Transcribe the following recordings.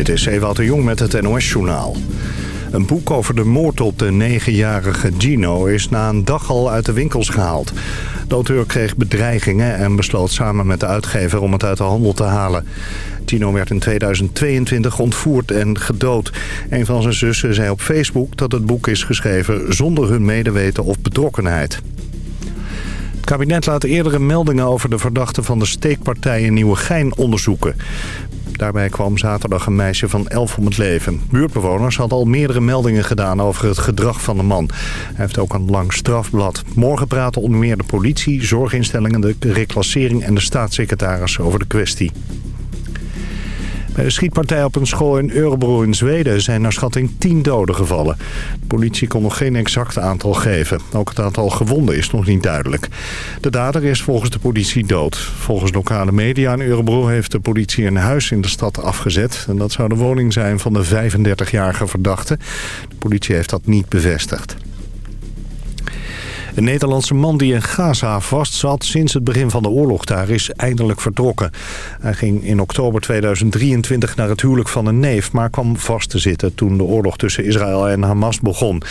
Dit is Ewout de Jong met het NOS-journaal. Een boek over de moord op de negenjarige Gino is na een dag al uit de winkels gehaald. De auteur kreeg bedreigingen en besloot samen met de uitgever om het uit de handel te halen. Gino werd in 2022 ontvoerd en gedood. Een van zijn zussen zei op Facebook dat het boek is geschreven zonder hun medeweten of betrokkenheid. Het kabinet laat eerdere meldingen over de verdachte van de steekpartij in Nieuwegein onderzoeken. Daarbij kwam zaterdag een meisje van 11 om het leven. Buurtbewoners hadden al meerdere meldingen gedaan over het gedrag van de man. Hij heeft ook een lang strafblad. Morgen praten onder meer de politie, zorginstellingen, de reclassering en de staatssecretaris over de kwestie. Bij de schietpartij op een school in Örebro in Zweden zijn naar schatting 10 doden gevallen. De politie kon nog geen exact aantal geven. Ook het aantal gewonden is nog niet duidelijk. De dader is volgens de politie dood. Volgens lokale media in Örebro heeft de politie een huis in de stad afgezet. En dat zou de woning zijn van de 35-jarige verdachte. De politie heeft dat niet bevestigd. Een Nederlandse man die in Gaza vastzat sinds het begin van de oorlog daar is eindelijk vertrokken. Hij ging in oktober 2023 naar het huwelijk van een neef, maar kwam vast te zitten toen de oorlog tussen Israël en Hamas begon.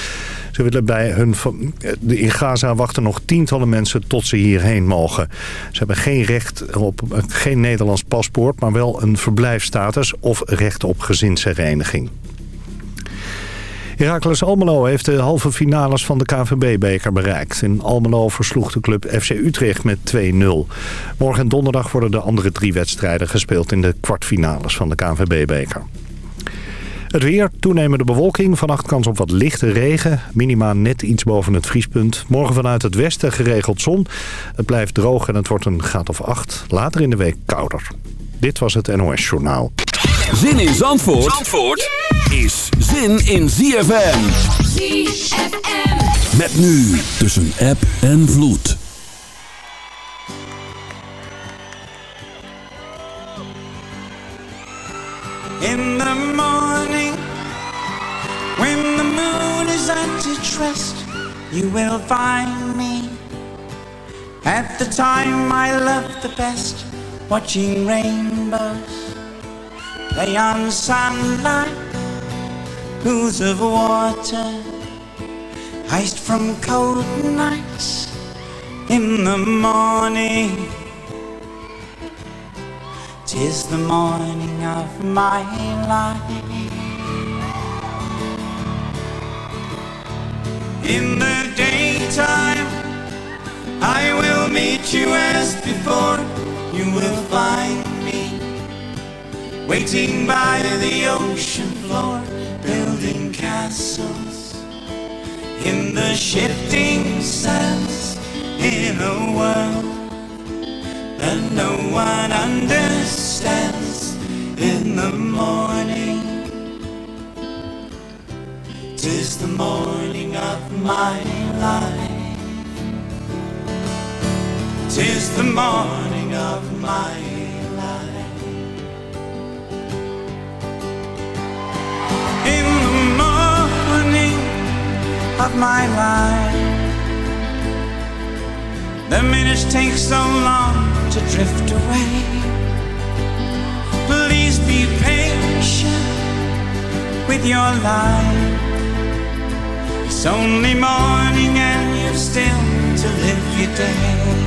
Ze willen bij hun, in Gaza wachten nog tientallen mensen tot ze hierheen mogen. Ze hebben geen recht op geen Nederlands paspoort, maar wel een verblijfstatus of recht op gezinshereniging. Heracles Almelo heeft de halve finales van de KNVB-beker bereikt. In Almelo versloeg de club FC Utrecht met 2-0. Morgen en donderdag worden de andere drie wedstrijden gespeeld... in de kwartfinales van de KNVB-beker. Het weer, toenemende bewolking, vannacht kans op wat lichte regen. Minima net iets boven het vriespunt. Morgen vanuit het westen geregeld zon. Het blijft droog en het wordt een graad of 8. Later in de week kouder. Dit was het NOS Journaal. Zin in Zandvoort, Zandvoort is zin in ZFM. ZFM. Met nu tussen app en vloed. In the morning, when the moon is at its rest, you will find me at the time I love the best, watching rainbows play on sunlight, pools of water, iced from cold nights in the morning. Tis the morning of my life. In the daytime, I will meet you as before. You will find me waiting by the ocean floor, building castles in the shifting sands in a world that no one understands in the morning. Tis the morning of my life. Tis the morning of my life. Of my life. The minutes take so long to drift away. Please be patient with your life. It's only morning and you've still to live your day.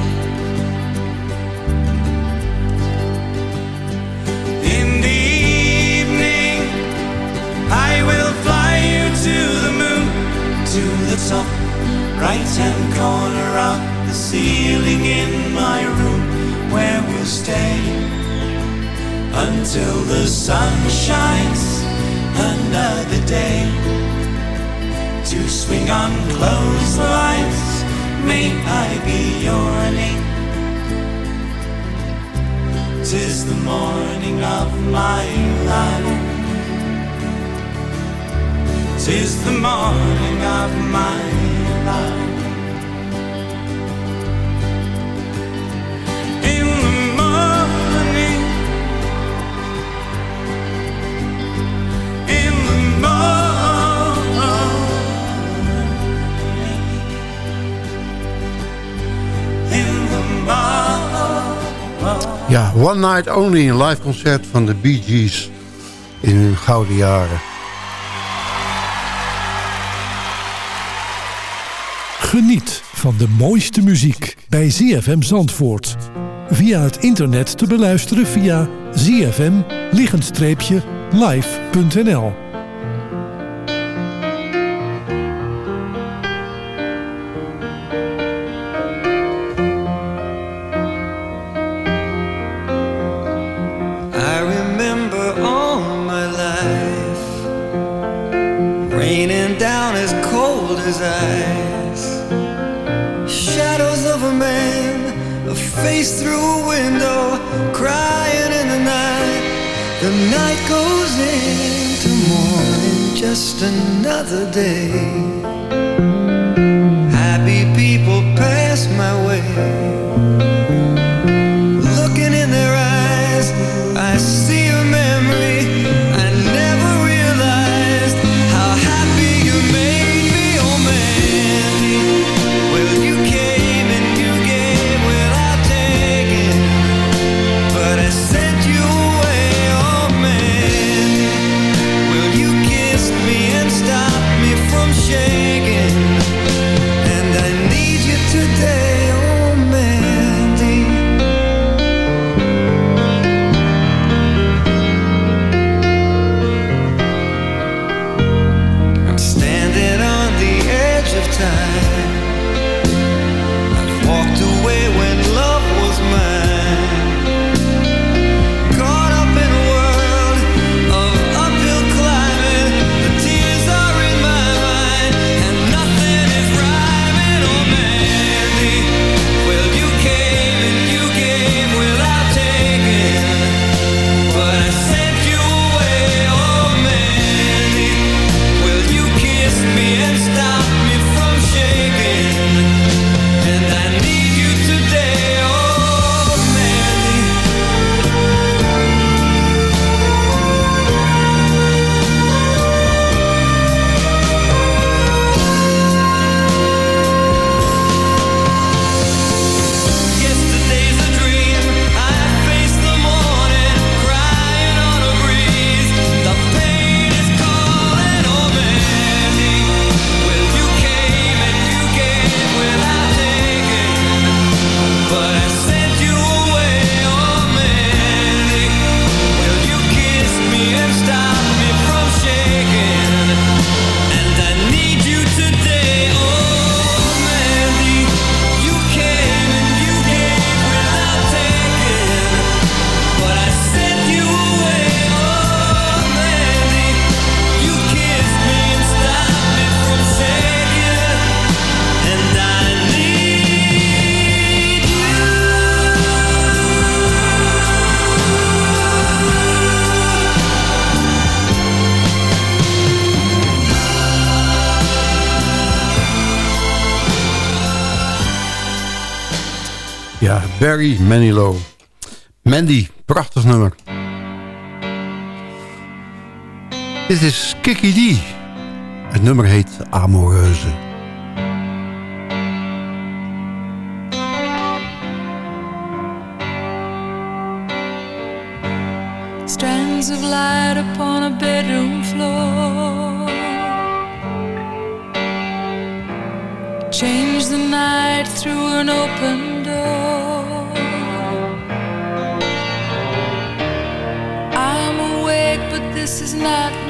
In the the top right hand corner of the ceiling in my room where we'll stay until the sun shines another day to swing on clotheslines may I be yearning tis the morning of my life tis the morning of my life in the morning, in the morning, in the morning. Ja, One Night Only, een live concert van de Bee Gees. in hun gouden jaren. Geniet van de mooiste muziek bij ZFM Zandvoort. Via het internet te beluisteren via zfm-live.nl a face through a window, crying in the night. The night goes into morning, just another day. Happy people pass my way. Barry Manilow. Mandy, prachtig nummer. Dit is Kiki D. Het nummer heet Amoreuze. Strands of light upon a bedroom floor Change the night through an open not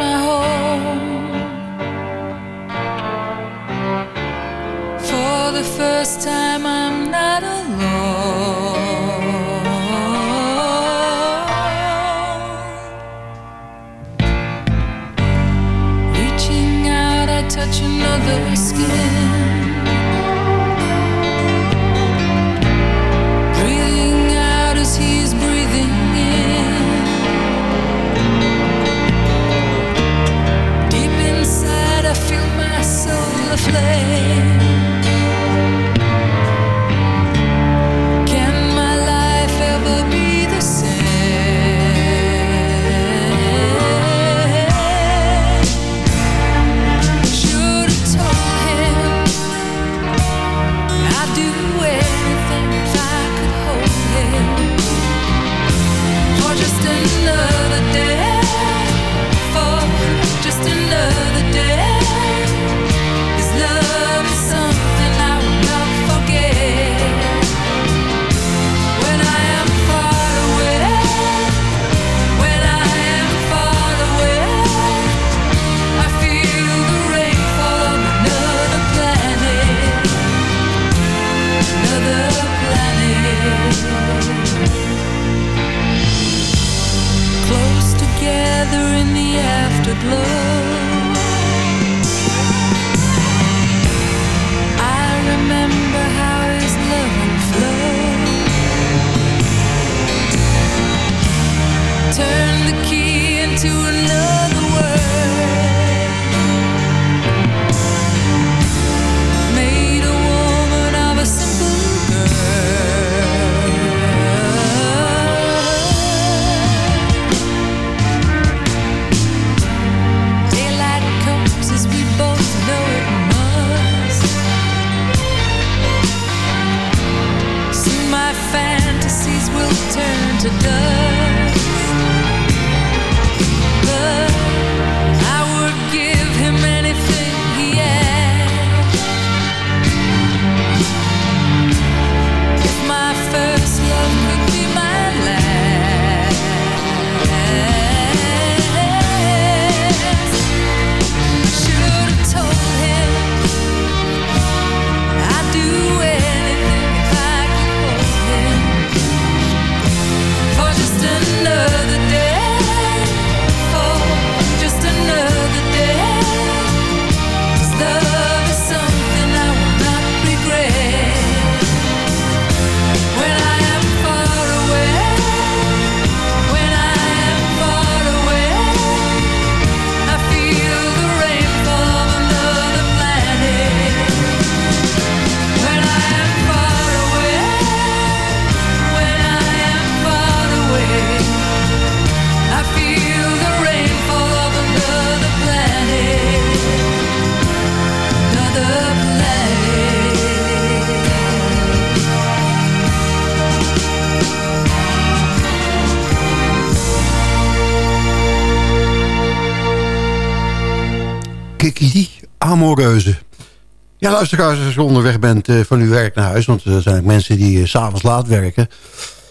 Ja, luisteraars, als je onderweg bent eh, van uw werk naar huis... want er zijn ook mensen die s s'avonds laat werken...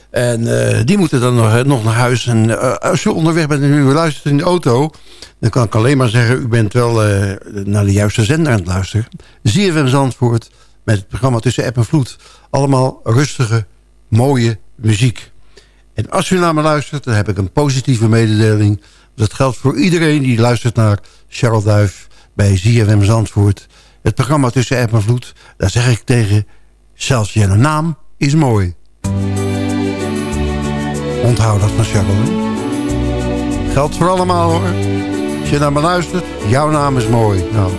en eh, die moeten dan nog, nog naar huis. En eh, als je onderweg bent en u luistert in de auto... dan kan ik alleen maar zeggen... u bent wel eh, naar de juiste zender aan het luisteren. ZFM Zandvoort met het programma Tussen App en Vloed. Allemaal rustige, mooie muziek. En als u naar me luistert, dan heb ik een positieve mededeling. Dat geldt voor iedereen die luistert naar Charles Duif bij ZFM Zandvoort. Het programma Tussen App en Vloed. Daar zeg ik tegen, zelfs je naam is mooi. Onthoud dat van hè? Geldt voor allemaal hoor. Als je naar me luistert, jouw naam is mooi. Nou.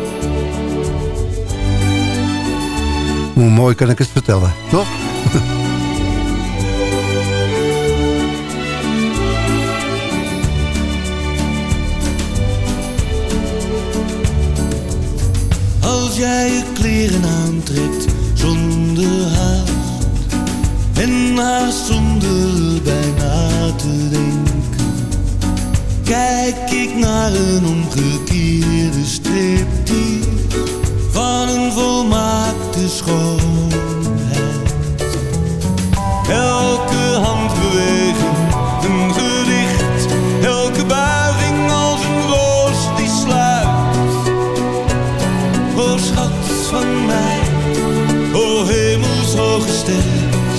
Hoe mooi kan ik het vertellen, toch? jij kleren aantrekt zonder haast En haast zonder bijna te denken. Kijk ik naar een omgekeerde striptease Van een volmaakte schoonheid. Elke handbeweging een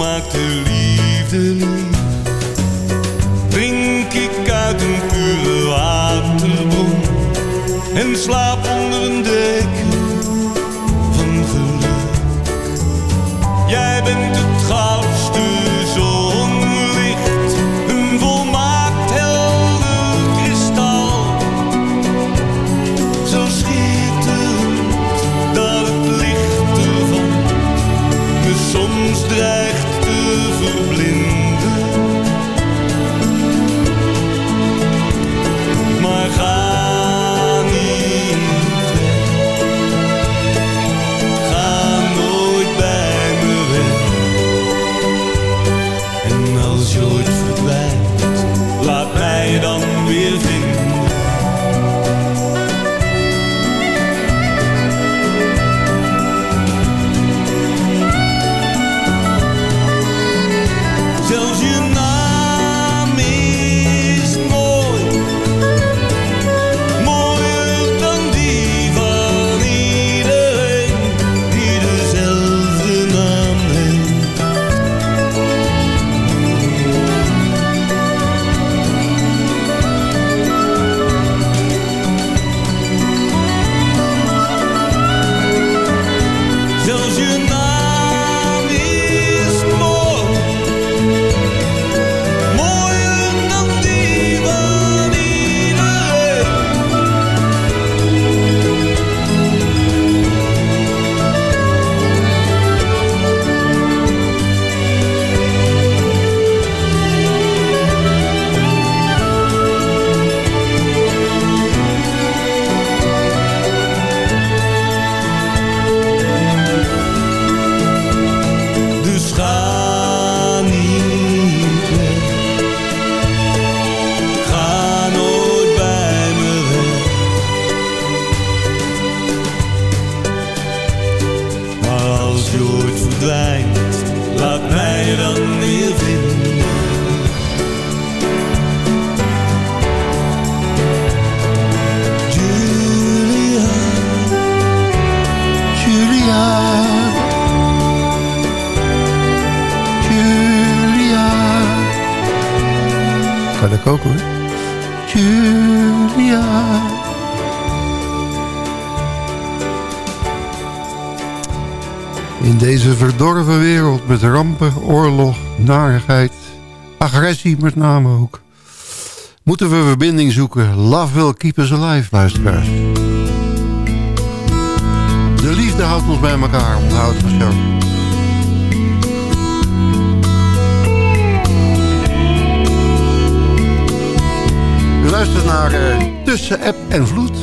De volmaakte liefde lief. Drink ik uit een pure waterbron en slaap onder een deken van geluk. Jij bent het goudste oorlog, narigheid, agressie met name ook. Moeten we verbinding zoeken. Love will keep us alive, luisteraars. De liefde houdt ons bij elkaar, onthoud het luistert naar eh, Tussen App en Vloed.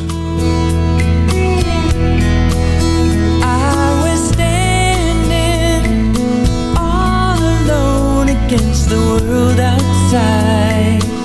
Against the world outside.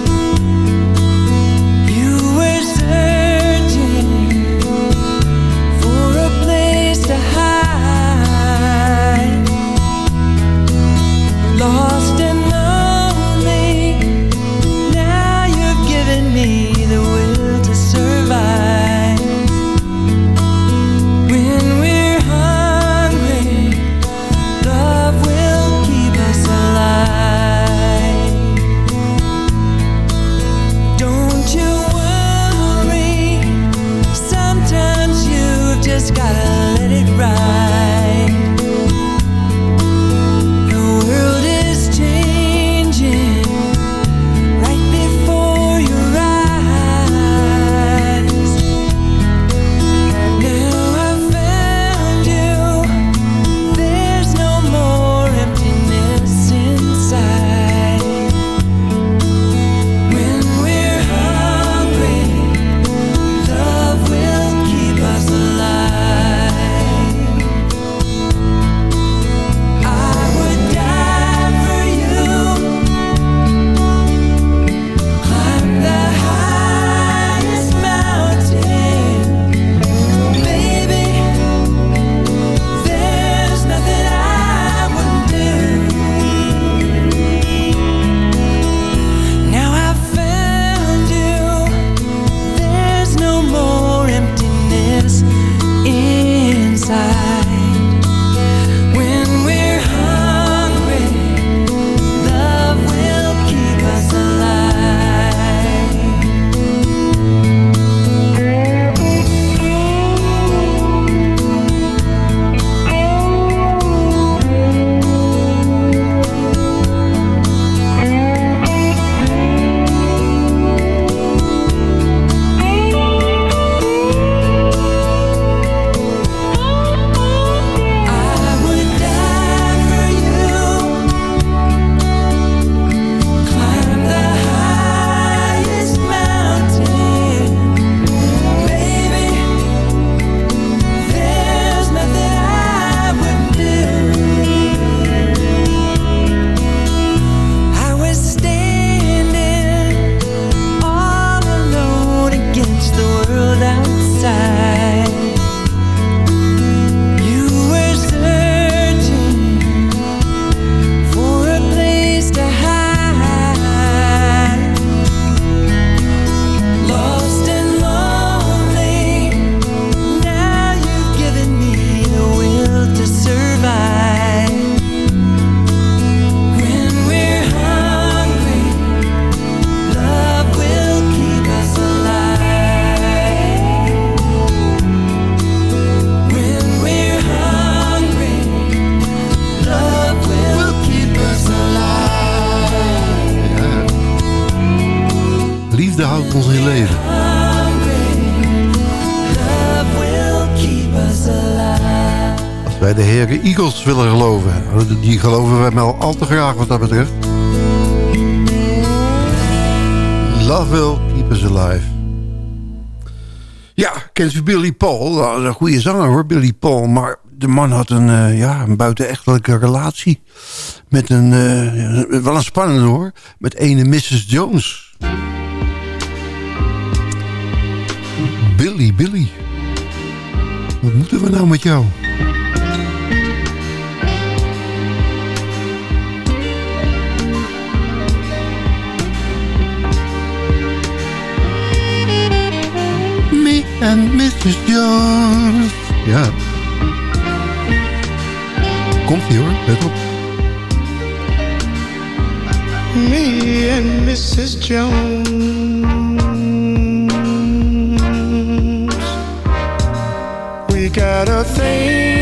Eagles willen geloven. Die geloven wij wel al te graag wat dat betreft. Love will keep us alive. Ja, kent u Billy Paul? Dat is een goede zanger hoor, Billy Paul. Maar de man had een, eh, ja, een buitenechtelijke relatie. Met een, eh, wel een spannende hoor. Met ene Mrs. Jones. Billy, Billy. Wat moeten we nou met jou? And Mrs. Jones. Ja. Komt ie hoor, let op. Me and Mrs. Jones. We got a thing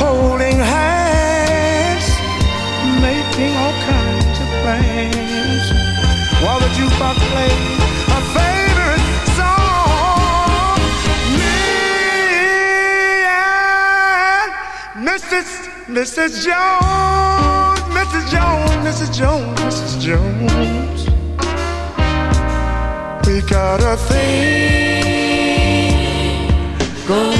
Holding hands, making all kinds of plans, while the jukebox plays our favorite song. Me and Mrs. Mrs. Jones, Mrs. Jones, Mrs. Jones, Mrs. Jones. We got a thing going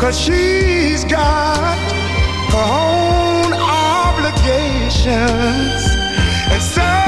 Cause she's got her own obligations. And so,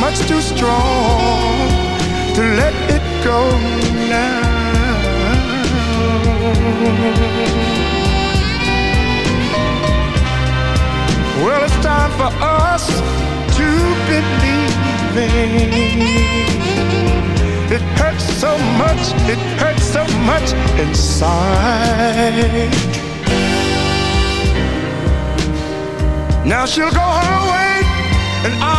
much too strong to let it go now. Well, it's time for us to believe It hurts so much, it hurts so much inside. Now she'll go her way and go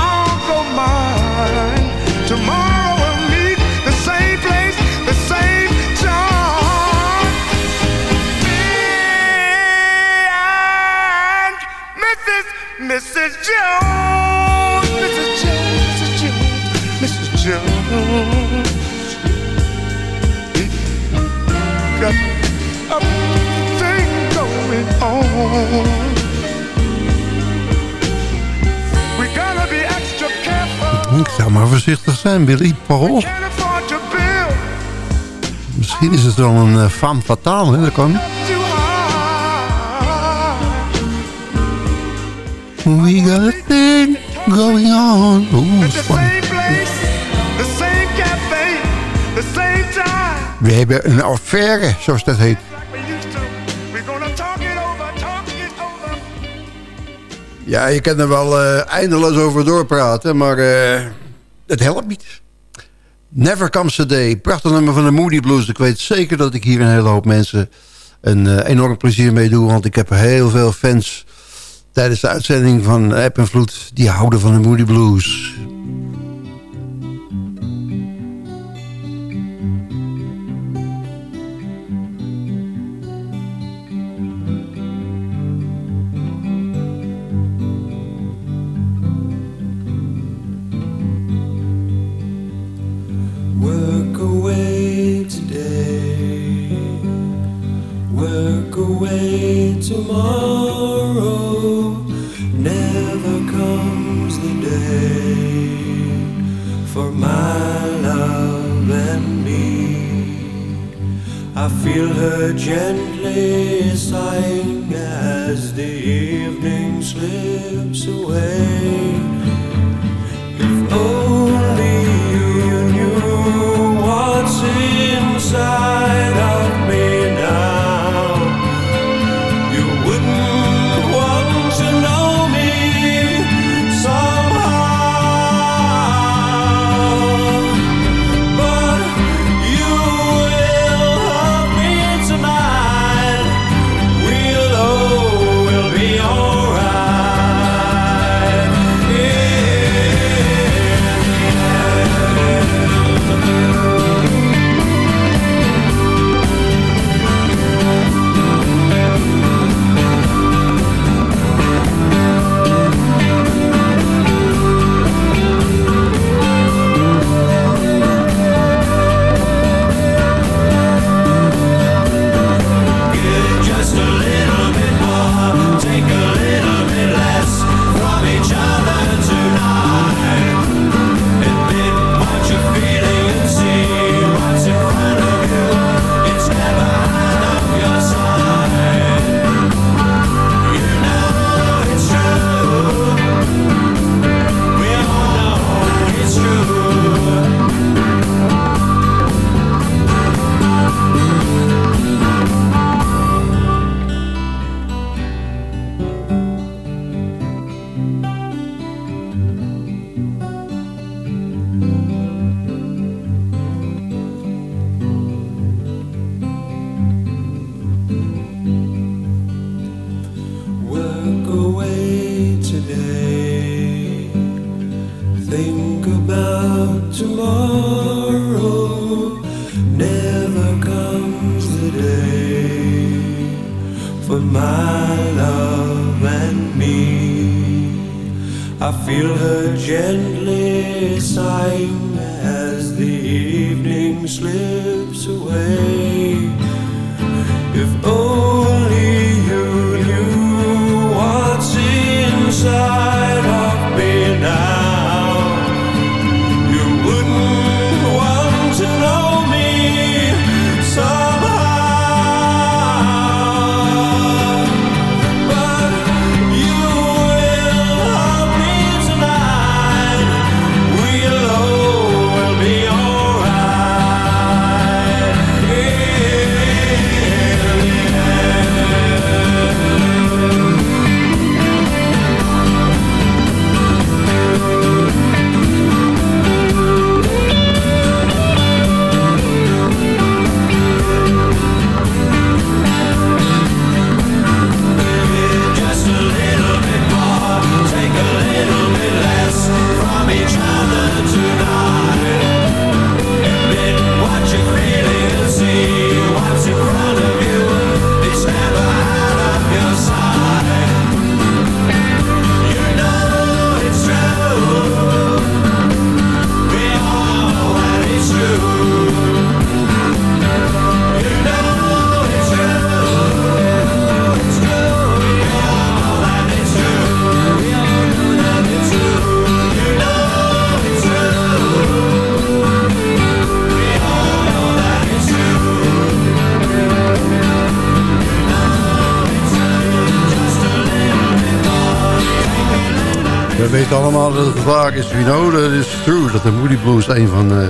Tomorrow we'll meet the same place, the same time. Me and Mrs. Mrs. Jones, Mrs. Jones, Mrs. Jones, got a thing going on. Ik zou maar voorzichtig zijn, Billy. Build Misschien is het wel een uh, femme fatale, hè? Dat kan. We got a thing going on. Oeh, spannend. We hebben een affaire, zoals dat heet. Ja, je kan er wel eh, eindeloos over doorpraten, maar eh, het helpt niet. Never Comes a Day, prachtig nummer van de Moody Blues. Ik weet zeker dat ik hier een hele hoop mensen een eh, enorm plezier mee doe. Want ik heb heel veel fans tijdens de uitzending van App Vloed... die houden van de Moody Blues. Is. We know that it's true. Dat de Moody Blues een van eh,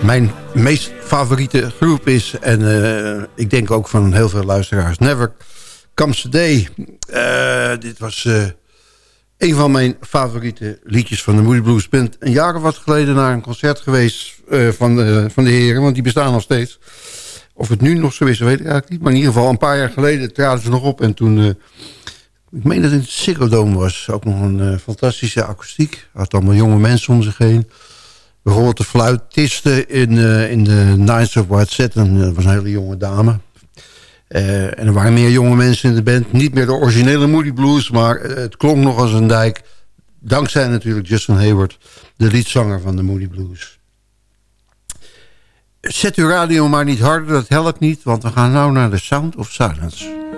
mijn meest favoriete groep is. En eh, ik denk ook van heel veel luisteraars. Never Comes Day. Eh, dit was een van mijn favoriete liedjes van de Moody Blues. Ik ben een jaar of wat geleden naar een concert geweest van, de, van de heren. Want die bestaan nog steeds. Of het nu nog zo is, weet ik eigenlijk niet. Maar in ieder geval een paar jaar geleden traden ze nog op. En toen... eh, ik meen dat het in het was. Ook nog een eh, fantastische akoestiek. Had allemaal jonge mensen om zich heen. Bijvoorbeeld de fluitiste in, eh, in de Nights of White Satin. Dat was een hele jonge dame. Eh, en er waren meer jonge mensen in de band. Niet meer de originele Moody Blues, maar eh, het klonk nog als een dijk. Dankzij natuurlijk Justin Hayward, de liedzanger van de Moody Blues. Zet uw radio maar niet harder, dat helpt niet, want we gaan nou naar The Sound of Silence.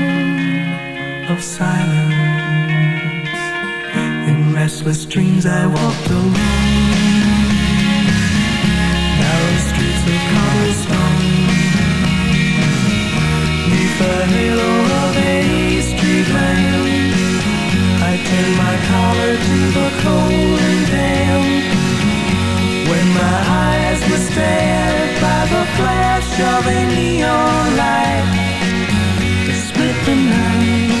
of silence. In restless dreams, I walked alone, narrow streets of cobblestone. Neath the halo of a street lamp, I turned my collar to the cold and damp. When my eyes were stared by the flash of a neon light, to split the night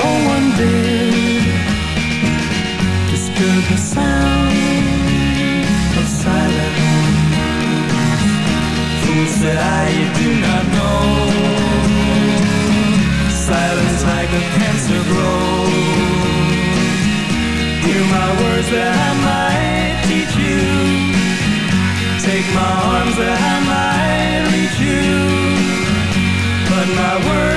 No one did disturb the sound of silence. Fools that I do not know. Silence like a cancer grows. Hear my words that I might teach you. Take my arms that I might reach you. But my words,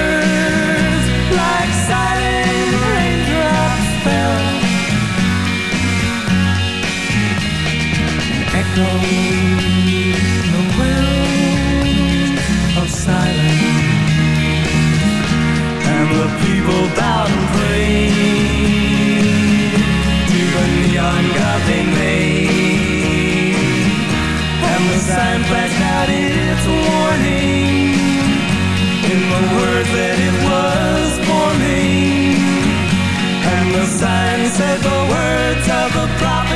said the words of the prophets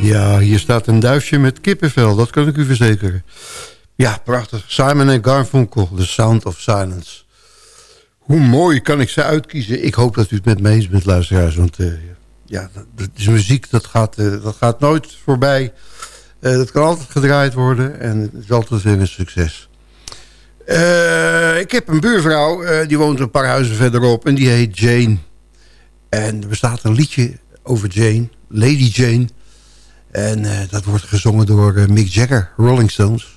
Ja, hier staat een duifje met kippenvel, dat kan ik u verzekeren. Ja, prachtig. Simon Garfunkel, The Sound of Silence. Hoe mooi kan ik ze uitkiezen? Ik hoop dat u het met me eens bent, luisteraars. Want eh, ja, dat is muziek, dat gaat, eh, dat gaat nooit voorbij. Dat kan altijd gedraaid worden en het is altijd weer een succes. Eh, ik heb een buurvrouw, eh, die woont een paar huizen verderop en die heet Jane. En er bestaat een liedje over Jane, Lady Jane. En eh, dat wordt gezongen door Mick Jagger, Rolling Stones.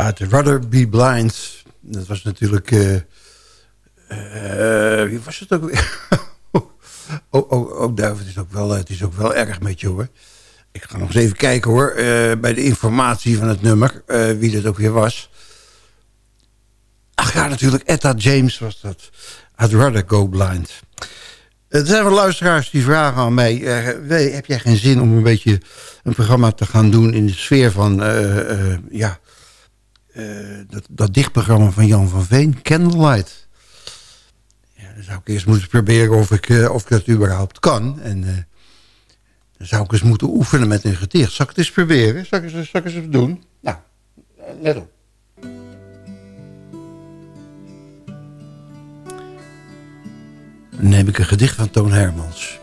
Uit Rather Be Blind. Dat was natuurlijk... eh eh, wie was het ook weer? oh, oh, oh, Duif, het is, ook wel, het is ook wel erg met je, hoor. Ik ga nog eens even kijken, hoor. eh, bij de informatie van het nummer. wie dat ook weer was. Ach ja, natuurlijk. Etta James was dat. I'd rather go blind. Er zijn wel luisteraars die vragen aan mij... we- heb jij geen zin om een beetje een programma te gaan doen... in de sfeer van... ja, dat, dat dichtprogramma van Jan van Veen, Candlelight. Ja, dan zou ik eerst moeten proberen of ik, eh, of ik dat überhaupt kan. En eh, dan zou ik eens moeten oefenen met een gedicht. Zal ik het eens proberen? Zal ik zal ik eens even doen? Nou, eh, let op. Dan neem ik een gedicht van Toon Hermans.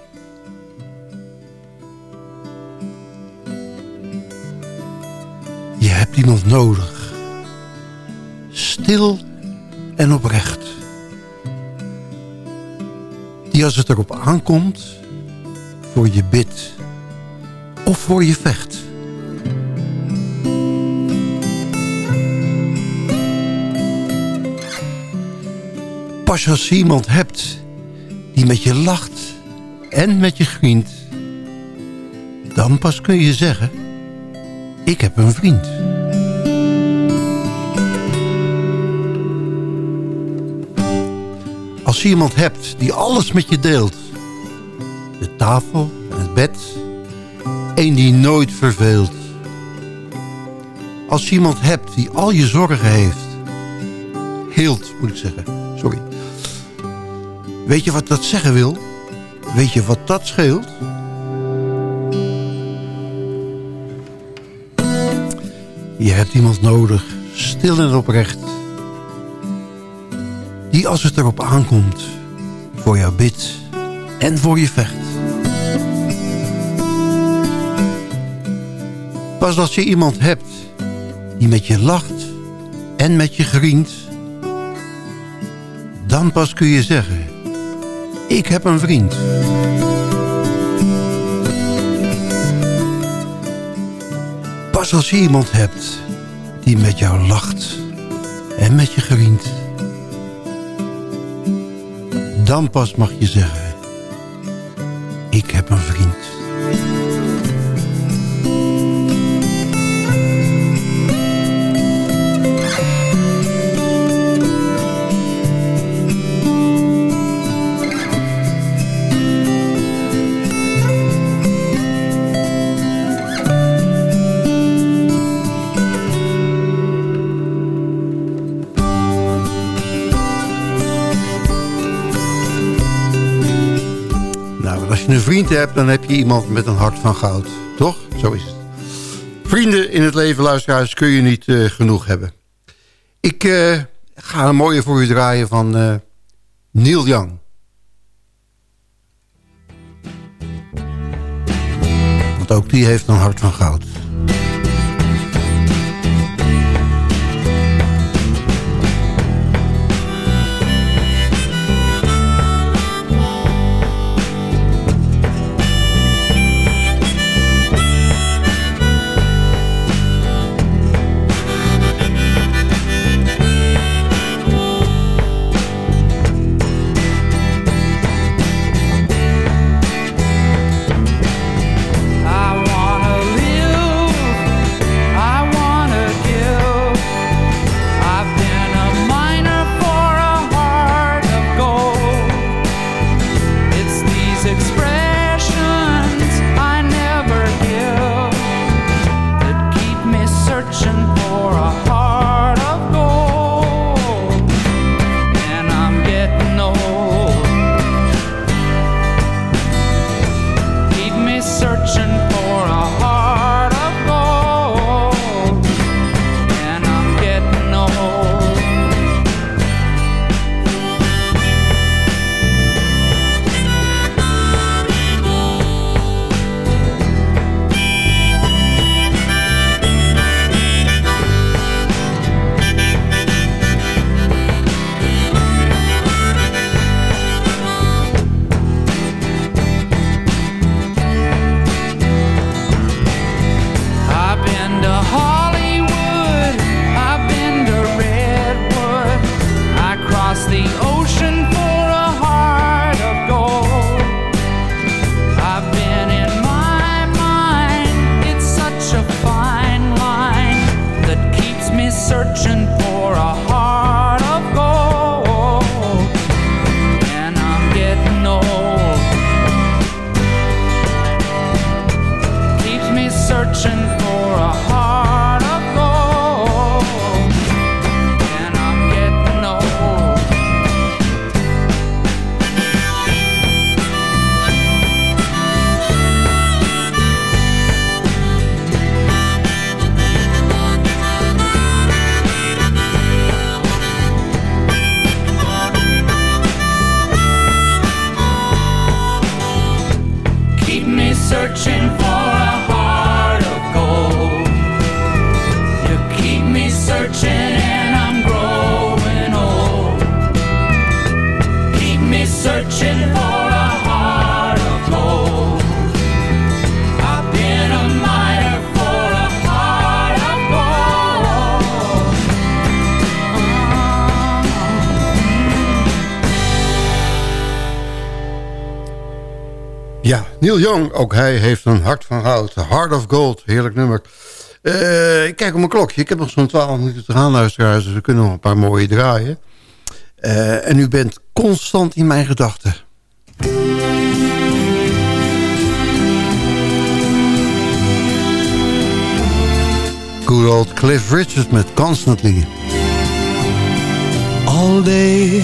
Je hebt iemand nodig. Stil en oprecht. Die als het erop aankomt, voor je bidt of voor je vecht. Pas als je iemand hebt die met je lacht en met je grient... dan pas kun je zeggen, ik heb een vriend. Als je iemand hebt die alles met je deelt... de tafel het bed... een die nooit verveelt... Als je iemand hebt die al je zorgen heeft... heelt, moet ik zeggen, sorry... Weet je wat dat zeggen wil? Weet je wat dat scheelt? Je hebt iemand nodig, stil en oprecht. Die als het erop aankomt, voor jou bidt en voor je vecht. Pas als je iemand hebt die met je lacht en met je grient... dan pas kun je zeggen... Ik heb een vriend. Pas als je iemand hebt die met jou lacht en met je grient. Dan pas mag je zeggen, vriend hebt, dan heb je iemand met een hart van goud. Toch? Zo is het. Vrienden in het leven, luisteraars, kun je niet eh, genoeg hebben. Ik eh, ga een mooie voor u draaien van eh, Neil Young. Want ook die heeft een hart van goud. Neil Young, ook hij heeft een hart van goud. Heart of Gold, heerlijk nummer. Eh, ik kijk op mijn klokje. Ik heb nog zo'n 12 minuten te gaan, luisteraars. Dus we kunnen nog een paar mooie draaien. Eh, en u bent constant in mijn gedachten. Good old Cliff Richard met Constantly. All day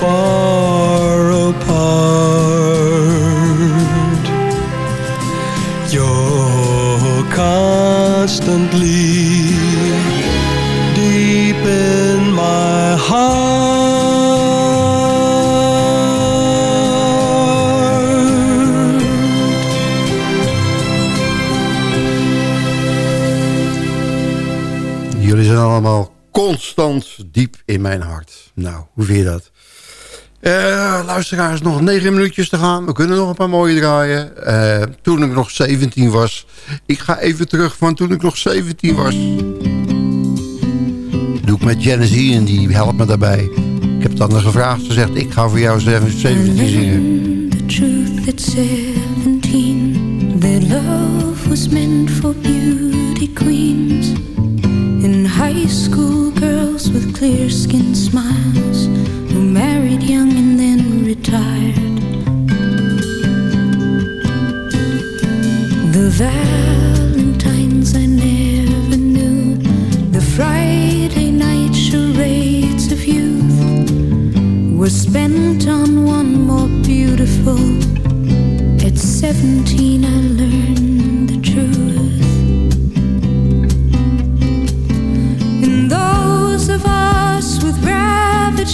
far apart. You're constantly deep in my heart. Jullie zijn allemaal constant diep in mijn hart. Nou, hoe vind je dat? Eh, luisteraars, nog negen minuutjes te gaan. We kunnen nog een paar mooie draaien. Eh, toen ik nog 17 was. Ik ga even terug van toen ik nog 17 was. Doe ik met Genesis en die helpt me daarbij. Ik heb dan gevraagd. Ze zegt, ik ga voor jou 17 zingen. The truth at 17 That love was meant for beauty queens In high school girls with clear skin smiles married young and then retired The valentines I never knew The Friday night charades of youth were spent on one more beautiful. At 17, I learned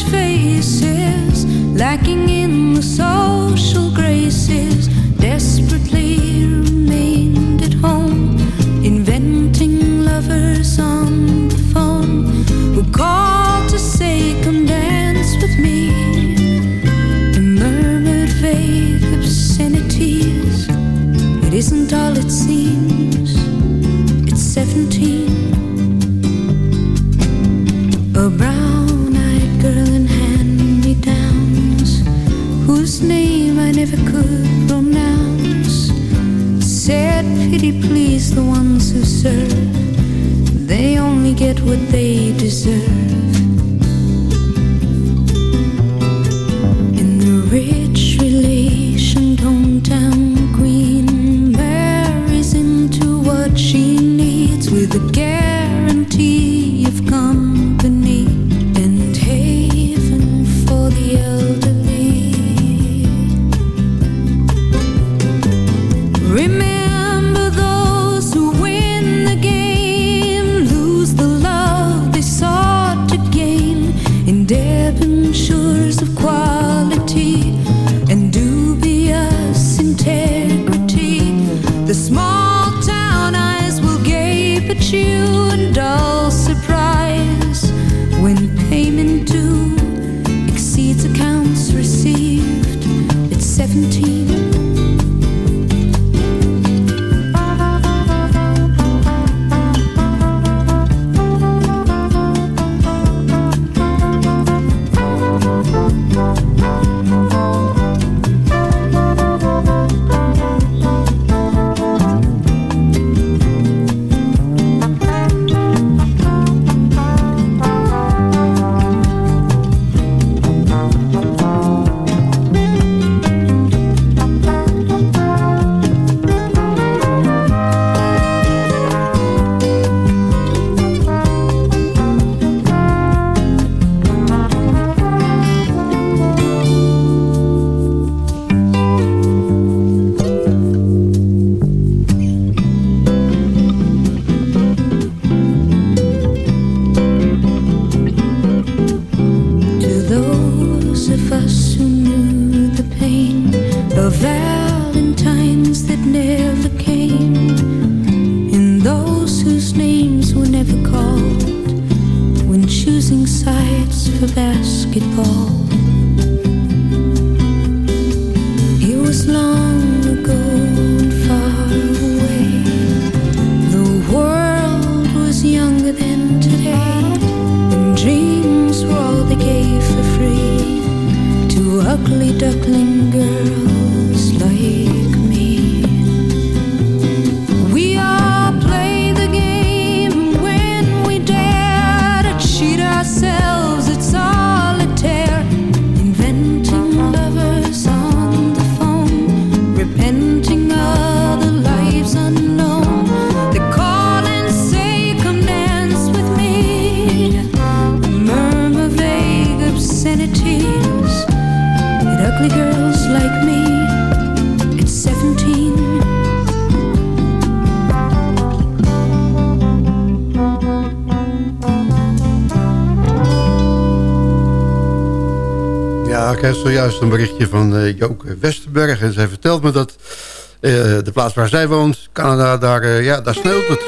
faces, lacking in the social graces, desperately remained at home, inventing lovers on the phone who called to say, Come dance with me. And murmured vague obscenities. It isn't all it seems, it's 17. Pity please the ones who serve, they only get what they deserve. duckling girl. Heb zojuist een berichtje van eh Joke Westerberg. En zij vertelt me dat eh, de plaats waar zij woont, Canada, daar, eh, ja, daar sneeuwt het.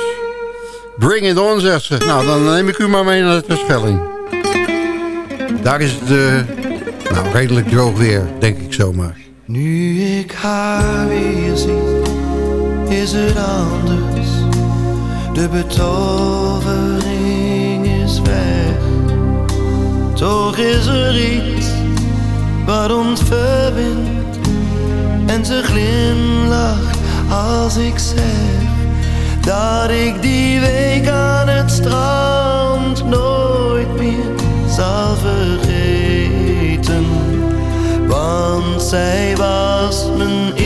Bring it on, zegt ze. Nou, dan neem ik u maar mee naar de Terschelling. Daar is het nou, redelijk droog weer, denk ik zomaar. Nu ik haar weer zie, is het anders. De betovering is weg. Toch is er iets wat ons verbindt. En ze glimlacht als ik zeg dat ik die week aan het strand nooit meer zal vergeten. Want zij was mijn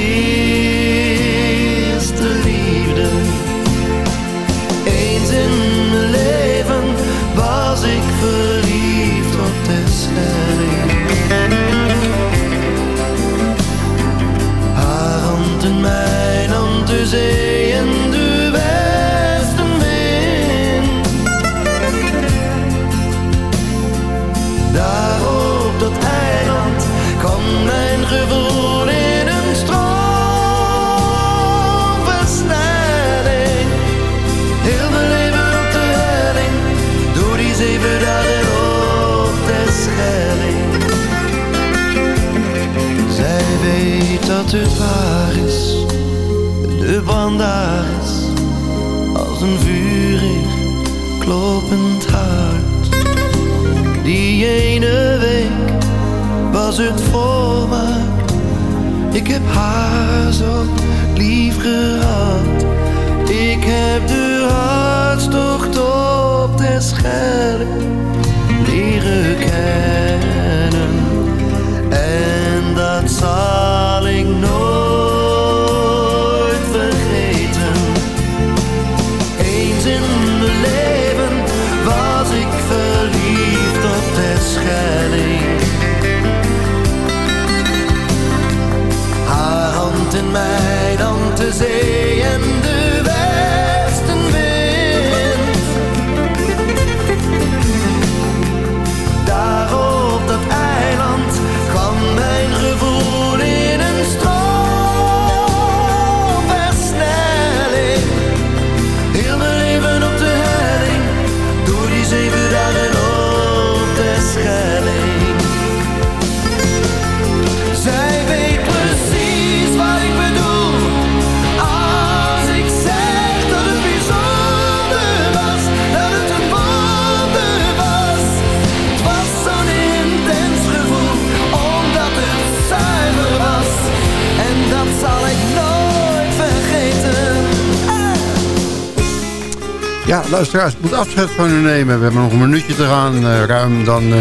Ja, luisteraars, ik moet afscheid van u nemen. We hebben nog een minuutje te gaan, eh, ruim. Dan eh,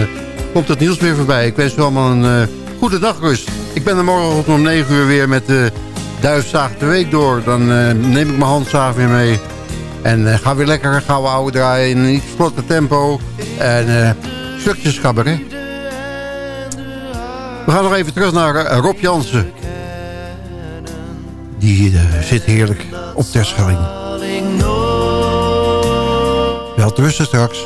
komt het nieuws weer voorbij. Ik wens u allemaal een eh, goede dagrust. Ik ben er morgen om 9 uur weer met de Duifzaag de Week door. Dan neem ik mijn handzaag weer mee. En ga weer lekker gouden oude draaien in een iets vlotter tempo. En stukjes cabaret. We gaan nog even terug naar Rob Jansen. Die zit heerlijk op Terschelling. Wel rusten straks.